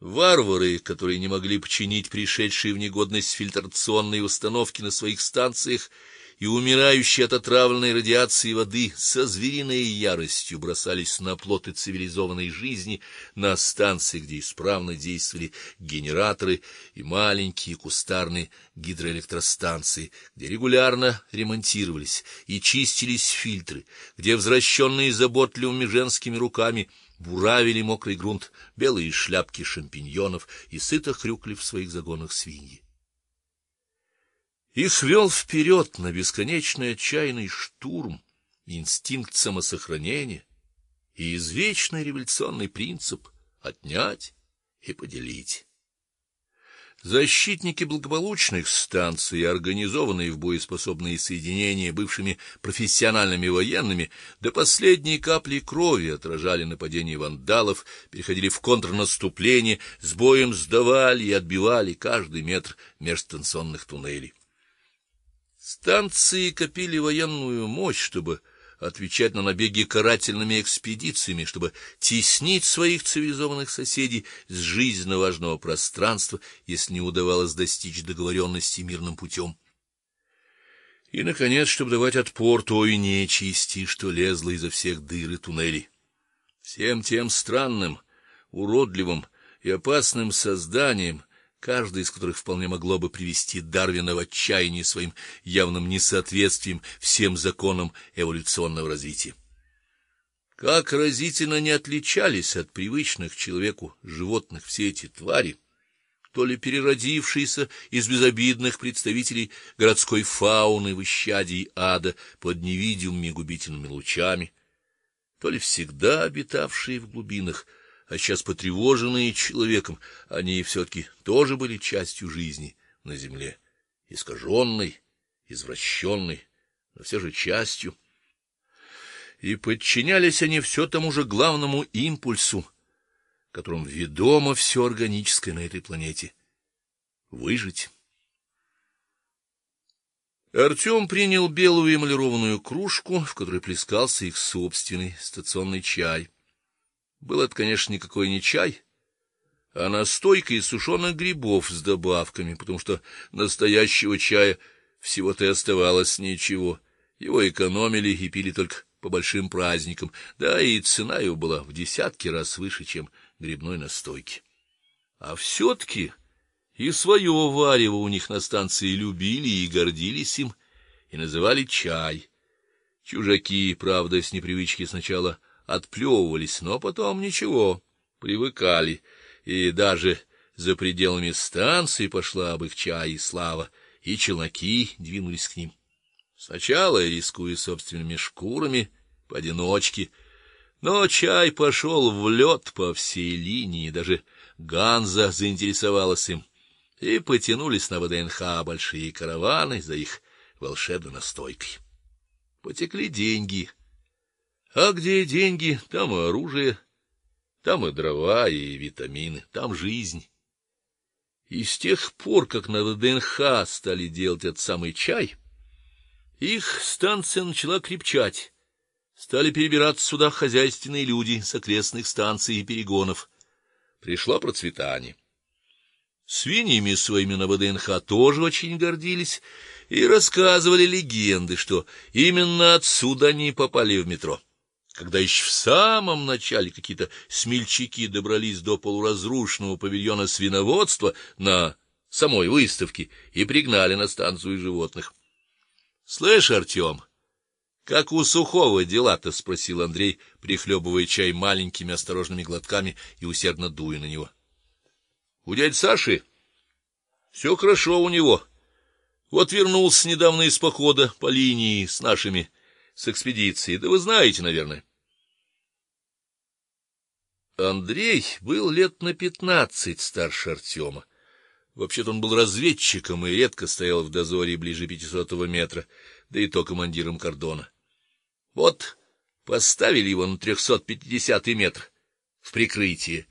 Варвары, которые не могли починить пришедшие в негодность фильтрационные установки на своих станциях, и умирающие от отравленной радиации воды со звериной яростью бросались на плоты цивилизованной жизни, на станции, где исправно действовали генераторы и маленькие кустарные гидроэлектростанции, где регулярно ремонтировались и чистились фильтры, где возвращенные заботливыми женскими руками буравили мокрый грунт белые шляпки шампиньонов и сыто хрюкали в своих загонах свиньи. Их вел вперед на бесконечный отчаянный штурм инстинкт самосохранения и извечный революционный принцип отнять и поделить. Защитники благополучных станций, организованные в боеспособные соединения бывшими профессиональными военными, до последней капли крови отражали нападения вандалов, переходили в контрнаступление, с боем сдавали и отбивали каждый метр межстанционных туннелей. Станции копили военную мощь, чтобы отвечать на набеги карательными экспедициями, чтобы теснить своих цивилизованных соседей с жизненно важного пространства, если не удавалось достичь договоренности мирным путем. И наконец, чтобы давать отпор той нечисти, что лезла изо всех дыр и туннелей. Всем тем странным, уродливым и опасным созданиям, каждое из которых вполне могло бы привести Дарвина в отчаяние своим явным несоответствием всем законам эволюционного развития. Как разительно не отличались от привычных человеку животных все эти твари, то ли переродившиеся из безобидных представителей городской фауны в исчадии ада под невидимыми губительными лучами, то ли всегда обитавшие в глубинах а сейчас потревоженные человеком, они все таки тоже были частью жизни на земле, искаженной, извращенной, но все же частью. И подчинялись они все тому же главному импульсу, которым ведомо все органическое на этой планете выжить. Артем принял белую эмалированную кружку, в которой плескался их собственный стационный чай. Был это, конечно, никакой не чай, а настойка из сушеных грибов с добавками, потому что настоящего чая всего-то и оставалось ничего. Его экономили и пили только по большим праздникам, да и цена его была в десятки раз выше, чем грибной настойки. А все таки и свое варево у них на станции любили и гордились им, и называли чай. Чужаки, правда, с непривычки сначала отплевывались, но потом ничего, привыкали, и даже за пределами станции пошла об их чай и слава, и челноки двинулись к ним. Сначала рискуя собственными шкурами, поодиночке, но чай пошел в лед по всей линии, даже Ганза заинтересовалась им, и потянулись на ВДНХ большие караваны за их волшебной настойкой. Потекли деньги, а где деньги, там и оружие, там и дрова, и витамины, там жизнь. И с тех пор, как на ВДНХ стали делать этот самый чай, их станция начала крепчать. Стали перебираться сюда хозяйственные люди с окрестных станций и перегонов. Пришло процветание. Свиньями своими на ВДНХ тоже очень гордились и рассказывали легенды, что именно отсюда они попали в метро когда еще в самом начале какие-то смельчаки добрались до полуразрушенного павильона свиноводства на самой выставке и пригнали на станцию животных. Слышь, Артем, как у Сухого дела-то, спросил Андрей, прихлебывая чай маленькими осторожными глотками и усердно дуя на него. У дяди Саши все хорошо у него. Вот вернулся недавно из похода по линии с нашими с экспедицией. Да вы знаете, наверное. Андрей был лет на пятнадцать старше Артема. Вообще-то он был разведчиком и редко стоял в дозоре ближе пятисотого метра, да и то командиром кордона. Вот поставили его на трехсот пятидесятый метр в прикрытие,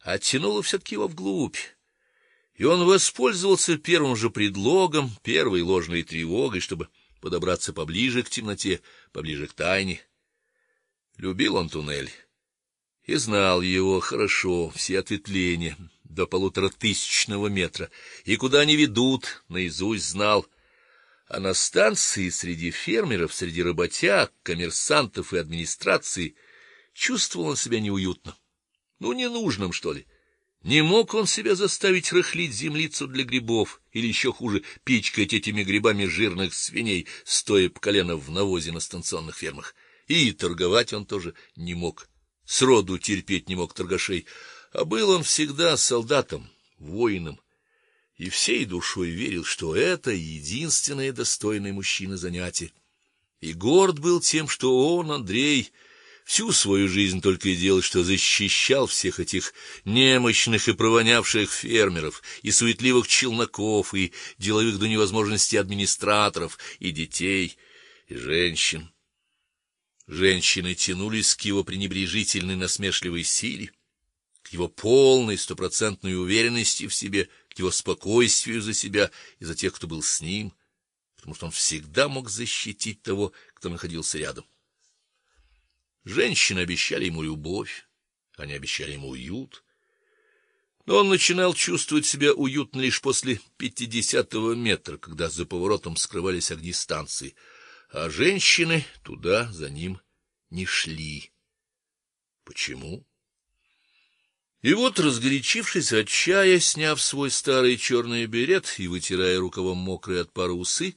а тянуло все таки его вглубь. И он воспользовался первым же предлогом, первой ложной тревогой, чтобы подобраться поближе к темноте, поближе к тайне. Любил он туннель и знал его хорошо, все ответвления, до полуторатысячного метра, и куда они ведут, наизусть знал. А на станции среди фермеров, среди работяг, коммерсантов и администрации чувствовал он себя неуютно. Ну, ненужным, что ли. Не мог он себя заставить рыхлить землицу для грибов или еще хуже, пичкать этими грибами жирных свиней, стоя по колено в навозе на станционных фермах. И торговать он тоже не мог. Сроду терпеть не мог торгашей, а был он всегда солдатом, воином, и всей душой верил, что это единственное достойное мужчины занятие. И горд был тем, что он, Андрей, всю свою жизнь только и делал, что защищал всех этих немощных и провонявших фермеров, и суетливых челноков, и деловых до невозможности администраторов, и детей, и женщин. Женщины тянулись к его пренебрежительной насмешливой силе, к его полной стопроцентной уверенности в себе, к его спокойствию за себя и за тех, кто был с ним, потому что он всегда мог защитить того, кто находился рядом. Женщины обещали ему любовь, они обещали ему уют. Но он начинал чувствовать себя уютно лишь после пятидесятого метра, когда за поворотом скрывались огни станции а женщины туда за ним не шли. Почему? И вот, разгорячившись от чая, сняв свой старый черный берет и вытирая рукавом мокрые от пара усы,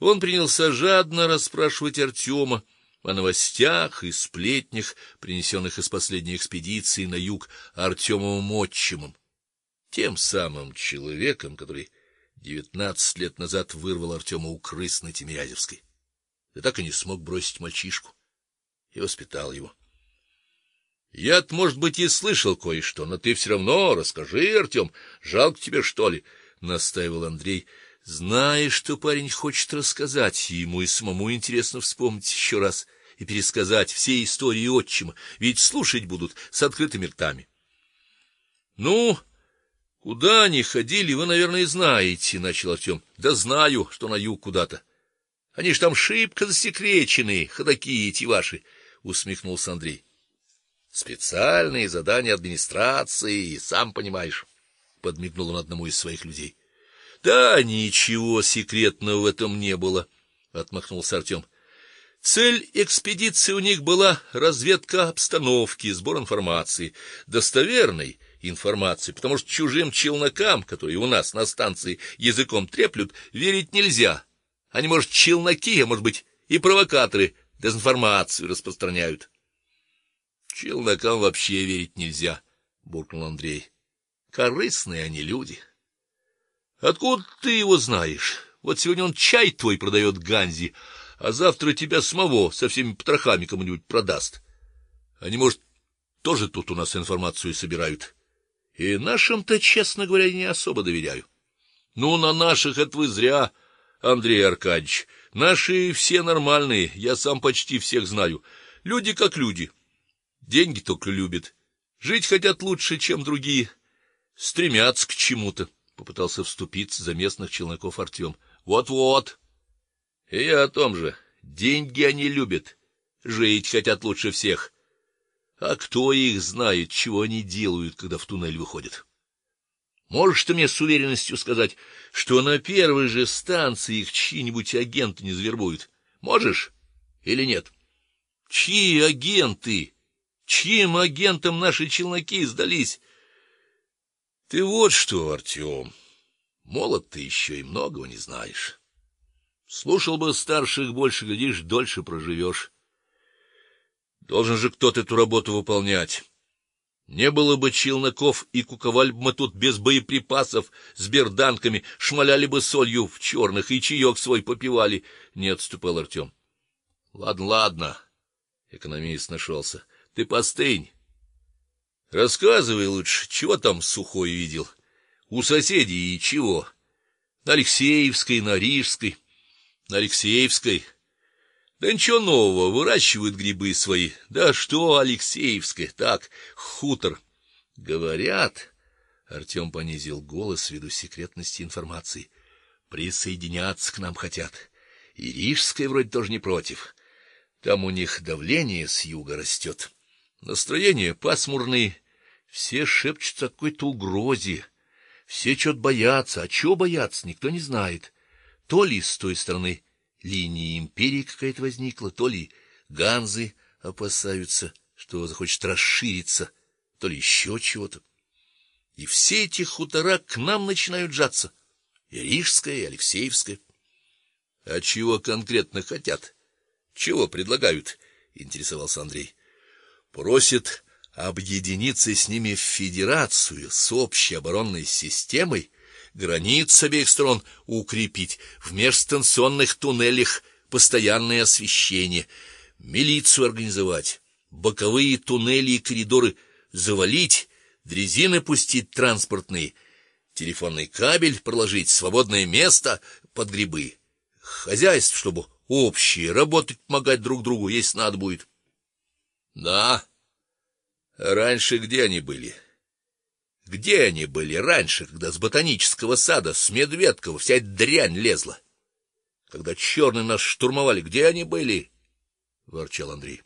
он принялся жадно расспрашивать Артема о новостях и сплетнях, принесенных из последней экспедиции на юг Артемовым отчимом, тем самым человеком, который девятнадцать лет назад вырвал Артема у крыс на Тимирязевской да так и не смог бросить мальчишку и воспитал его. я может быть, и слышал кое-что, но ты все равно расскажи, Артем. Жалко тебе, что ли, настаивал Андрей, зная, что парень хочет рассказать, ему и самому интересно вспомнить еще раз и пересказать все истории отчима, ведь слушать будут с открытыми ртами. Ну, куда они ходили, вы, наверное, знаете, начал Артем. Да знаю, что на юг куда-то. Они ж там шибко засекречены, ходаки эти ваши, усмехнулся Андрей. Специальные задания администрации, сам понимаешь, подмигнул он одному из своих людей. Да ничего секретного в этом не было, отмахнулся Артем. Цель экспедиции у них была разведка обстановки, сбор информации, достоверной информации, потому что чужим челнокам, которые у нас на станции языком треплют, верить нельзя. Они, может, челноки, а может быть, и провокаторы, дезинформацию распространяют. Челнокам вообще верить нельзя, буркнул Андрей. Корыстные они люди. Откуда ты его знаешь? Вот сегодня он чай твой продает Ганзи, а завтра тебя самого со всеми потрохами кому-нибудь продаст. Они, может, тоже тут у нас информацию собирают. И нашим-то, честно говоря, не особо доверяю. Ну, на наших это вы зря Андрей Аркадьевич. Наши все нормальные, я сам почти всех знаю. Люди как люди. Деньги только любят. Жить хотят лучше, чем другие. Стремятся к чему-то. Попытался вступиться за местных челноков Артем. Вот-вот. И я о том же. Деньги они любят. Жить хотят лучше всех. А кто их знает, чего они делают, когда в туннель выходят? Можешь ты мне с уверенностью сказать, что на первой же станции их чьи-нибудь агенты не завербуют? Можешь или нет? Чьи агенты? Чьим агентам наши челноки сдались? Ты вот что, Артем, молод ты еще и многого не знаешь. Слушал бы старших больше, глядишь, дольше проживешь. Должен же кто-то эту работу выполнять. Не было бы челноков, и куковали бы мы тут без боеприпасов, с берданками, шмаляли бы солью в черных и чаек свой попивали, не отступал Артем. Ладно, ладно. Экономист нашелся. Ты постынь. Рассказывай лучше, чего там сухой видел? У соседей и чего? На Алексеевской, на Рижской. На Алексеевской да ничего нового, выращивают грибы свои. Да что Алексеевская, так, хутор. Говорят, Артем понизил голос ввиду секретности информации. Присоединяться к нам хотят. И Рижская вроде тоже не против. Там у них давление с юга растет. Настроение пасмурное, Все шепчутся о какой-то угрозе. Все что-то боятся, а чего боятся, никто не знает. То ли с той стороны линии империи какая-то возникла, то ли ганзы опасаются, что захочет расшириться, то ли еще чего-то. И все эти хутора к нам начинают жаться. И Рижская, и Алексеевская. А чего конкретно хотят? Чего предлагают? интересовался Андрей. Просят объединиться с ними в федерацию с общей оборонной системой, границ обеих сторон укрепить, в межстанционных туннелях постоянное освещение, милицию организовать, боковые туннели и коридоры завалить, дрезины пустить транспортные, телефонный кабель проложить, свободное место под грибы. Хозяйство, чтобы общее, работать, помогать друг другу, если надо будет. Да. Раньше где они были? Где они были раньше, когда с ботанического сада, с Медведкова вся эта дрянь лезла? Когда черные нас штурмовали, где они были? ворчал Андрей.